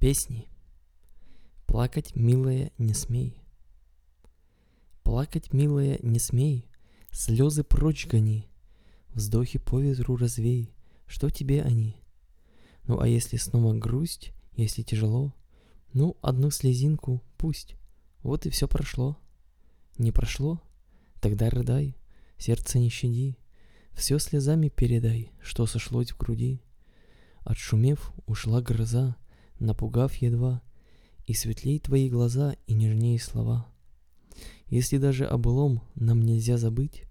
Песни. Плакать, милая, не смей. Плакать, милая, не смей, Слезы прочь гони, Вздохи по ветру развей, Что тебе они? Ну а если снова грусть, если тяжело, Ну, одну слезинку пусть, Вот и все прошло. Не прошло? Тогда рыдай, сердце не щади, Все слезами передай, что сошлось в груди. Отшумев, ушла гроза, напугав едва, И светлей твои глаза, и нежнее слова. Если даже о нам нельзя забыть,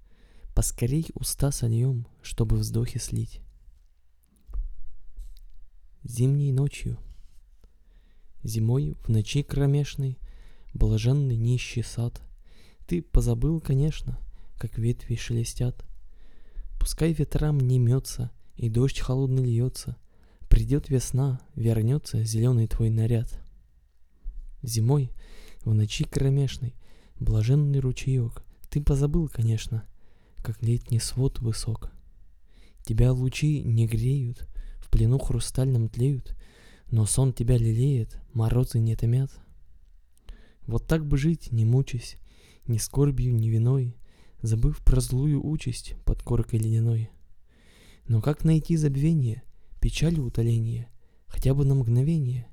Поскорей уста сольем, чтобы вздохи слить. Зимней ночью. Зимой в ночи кромешной Блаженный нищий сад. Ты позабыл, конечно, как ветви шелестят. Пускай ветрам не мется, и дождь холодный льется — Придет весна, вернется зеленый твой наряд. Зимой, в ночи кромешной, блаженный ручеек, Ты позабыл, конечно, как летний свод высок. Тебя лучи не греют, в плену хрустальном тлеют, Но сон тебя лелеет, морозы не томят. Вот так бы жить, не мучаясь, ни скорбью, ни виной, Забыв про злую участь под коркой ледяной. Но как найти забвение — печаль утоление, хотя бы на мгновение.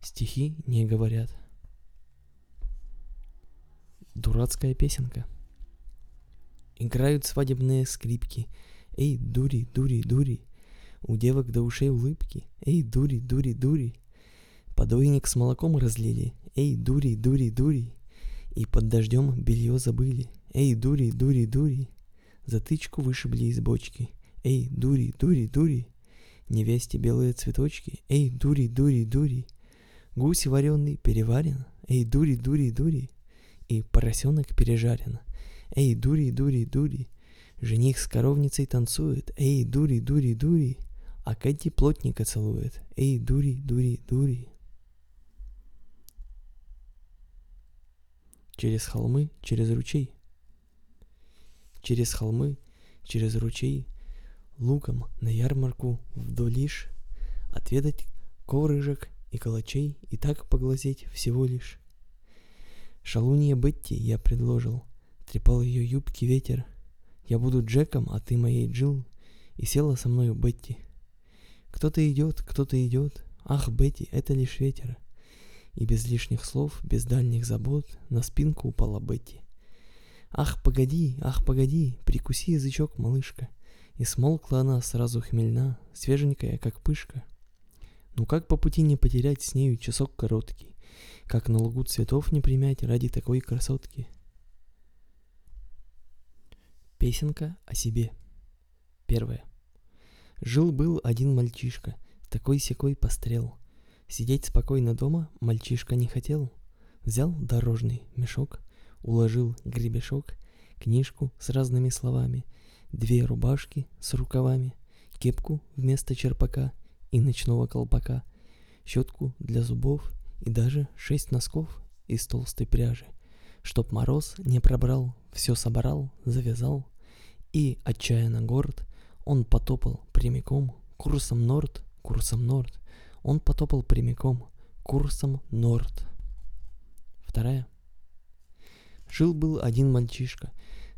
Стихи не говорят. Дурацкая песенка. Играют свадебные скрипки. Эй, дури, дури, дури. У девок до ушей улыбки. Эй, дури, дури, дури. Подойник с молоком разлили. Эй, дури, дури, дури. И под дождем белье забыли. Эй, дури, дури, дури. Затычку вышибли из бочки. Эй, дури, дури, дури. Невесте белые цветочки, эй, дури, дури, дури. Гусь вареный переварен, эй, дури, дури, дури. И поросенок пережарен, эй, дури, дури, дури. Жених с коровницей танцует, эй, дури, дури, дури. А Кэти плотника целует, эй, дури, дури, дури. Через холмы, через ручей. Через холмы, через ручей луком на ярмарку вдолишь, отведать коврыжек и калачей и так поглазеть всего лишь. Шалунья Бетти я предложил, трепал ее юбки ветер. Я буду Джеком, а ты моей Джил, и села со мною Бетти. Кто-то идет, кто-то идет, ах, Бетти, это лишь ветер. И без лишних слов, без дальних забот на спинку упала Бетти. Ах, погоди, ах, погоди, прикуси язычок, малышка. И смолкла она сразу хмельна, свеженькая, как пышка. Ну как по пути не потерять с нею часок короткий? Как на лугу цветов не примять ради такой красотки? Песенка о себе. Первая. Жил-был один мальчишка, такой-сякой пострел. Сидеть спокойно дома мальчишка не хотел. Взял дорожный мешок, уложил гребешок, книжку с разными словами — две рубашки с рукавами, кепку вместо черпака и ночного колпака, щетку для зубов и даже шесть носков из толстой пряжи. Чтоб мороз не пробрал, все собрал, завязал, и, отчаянно горд, он потопал прямиком курсом норд, курсом норд. Он потопал прямиком курсом норд. Вторая. Жил-был один мальчишка,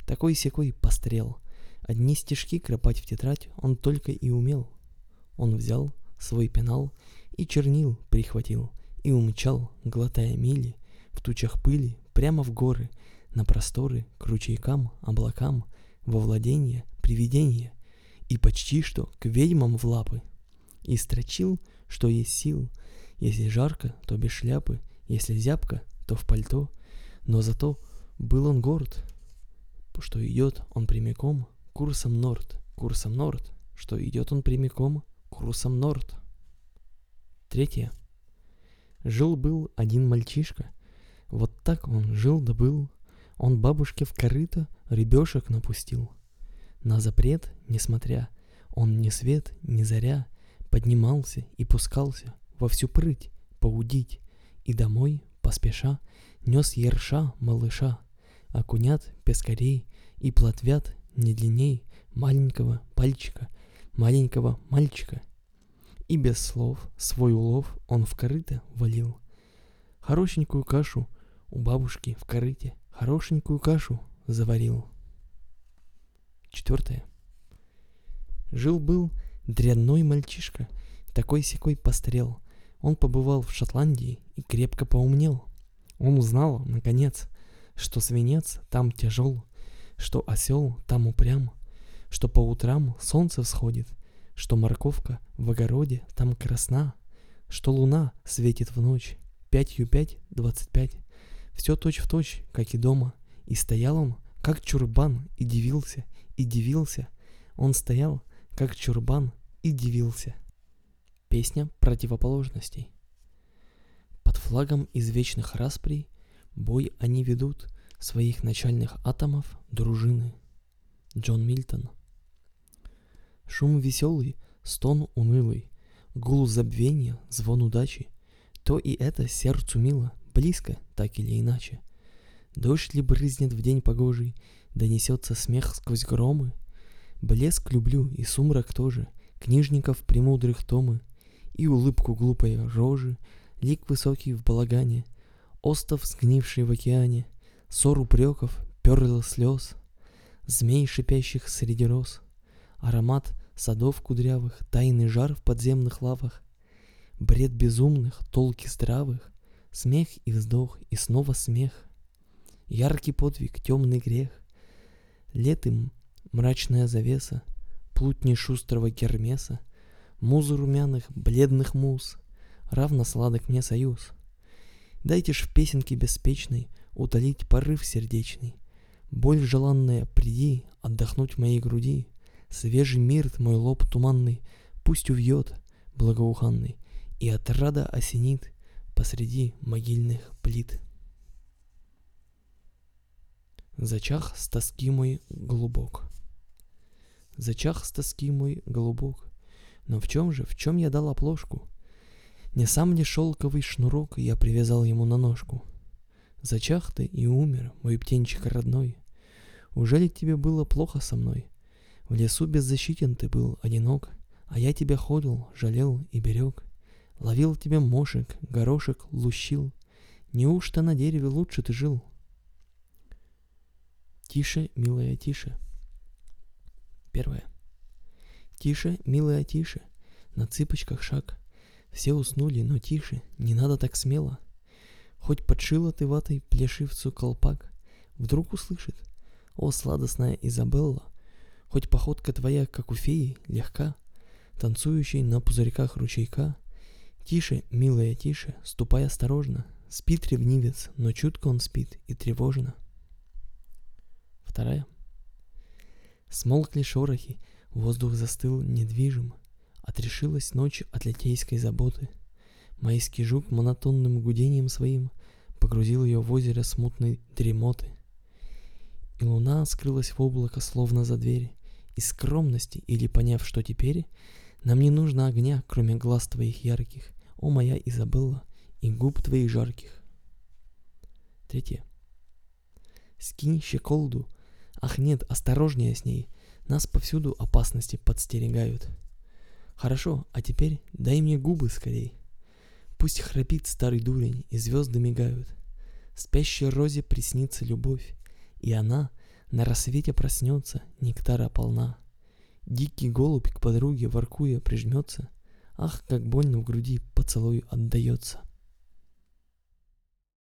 такой-сякой пострел — Одни стишки кропать в тетрадь он только и умел. Он взял свой пенал и чернил прихватил, и умчал, глотая мили, в тучах пыли, прямо в горы, на просторы, к ручейкам, облакам, во владение, привидения, и почти что к ведьмам в лапы. И строчил, что есть сил, если жарко, то без шляпы, если зябко, то в пальто, но зато был он горд, что идет он прямиком курсом Норд, курсом Норд, что идет он прямиком курсом Норд. Третье. Жил-был один мальчишка. Вот так он жил да был. Он бабушке в корыто ребешек напустил. На запрет, несмотря, он ни свет, ни заря поднимался и пускался во всю прыть поудить, и домой, поспеша, нес ерша малыша, окунят пескарей и плотвят не длинней маленького пальчика, маленького мальчика. И без слов свой улов он в корыто валил. Хорошенькую кашу у бабушки в корыте, хорошенькую кашу заварил. Четвертое. Жил-был дрянной мальчишка, такой секой пострел. Он побывал в Шотландии и крепко поумнел. Он узнал, наконец, что свинец там тяжел, что осел там упрям, что по утрам солнце всходит, что морковка в огороде там красна, что луна светит в ночь, пятью пять, двадцать пять. Все точь в точь, как и дома. И стоял он, как чурбан, и дивился, и дивился. Он стоял, как чурбан, и дивился. Песня противоположностей. Под флагом из вечных расприй бой они ведут своих начальных атомов дружины. Джон Мильтон. Шум веселый, стон унылый, гул забвения, звон удачи. То и это сердцу мило, близко, так или иначе. Дождь ли брызнет в день погожий, донесется смех сквозь громы. Блеск люблю и сумрак тоже, книжников премудрых томы, и улыбку глупой рожи, лик высокий в балагане, остов сгнивший в океане, ссор упреков, перл слез, змей шипящих среди роз, аромат садов кудрявых, тайный жар в подземных лавах, бред безумных, толки здравых, смех и вздох, и снова смех, яркий подвиг, темный грех, летым мрачная завеса, плутни шустрого Гермеса, музы румяных, бледных муз, равно сладок мне союз. Дайте ж в песенке беспечной утолить порыв сердечный, боль желанная, приди отдохнуть в моей груди, свежий мир мой лоб туманный, пусть увьет, благоуханный, и отрада осенит посреди могильных плит. Зачах с тоски мой глубок. Зачах с тоски мой голубок. Но в чем же, в чем я дал оплошку? Не сам ли шелковый шнурок я привязал ему на ножку? Зачах ты и умер, мой птенчик родной. Ужели тебе было плохо со мной? В лесу беззащитен ты был, одинок, А я тебя ходил, жалел и берег. Ловил тебе мошек, горошек, лущил. Неужто на дереве лучше ты жил? Тише, милая, тише. Первое. Тише, милая, тише. На цыпочках шаг. Все уснули, но тише, не надо так смело. Хоть подшила ты ватой плешивцу колпак, вдруг услышит. О, сладостная Изабелла, хоть походка твоя, как у феи, легка, танцующей на пузырьках ручейка. Тише, милая, тише, ступай осторожно. Спит ревнивец, но чутко он спит и тревожно. Вторая. Смолкли шорохи, воздух застыл недвижим. Отрешилась ночь от литейской заботы. Майский жук монотонным гудением своим погрузил ее в озеро смутной дремоты. И луна скрылась в облако, словно за дверь. Из скромности, или поняв, что теперь, нам не нужно огня, кроме глаз твоих ярких, о моя Изабелла, и губ твоих жарких. Третье. Скинь щеколду, Ах нет, осторожнее с ней. Нас повсюду опасности подстерегают. Хорошо, а теперь дай мне губы скорей. Пусть храпит старый дурень, и звезды мигают. Спящей розе приснится любовь, и она на рассвете проснется, нектара полна. Дикий голубь к подруге воркуя прижмется, Ах, как больно в груди поцелуй отдается.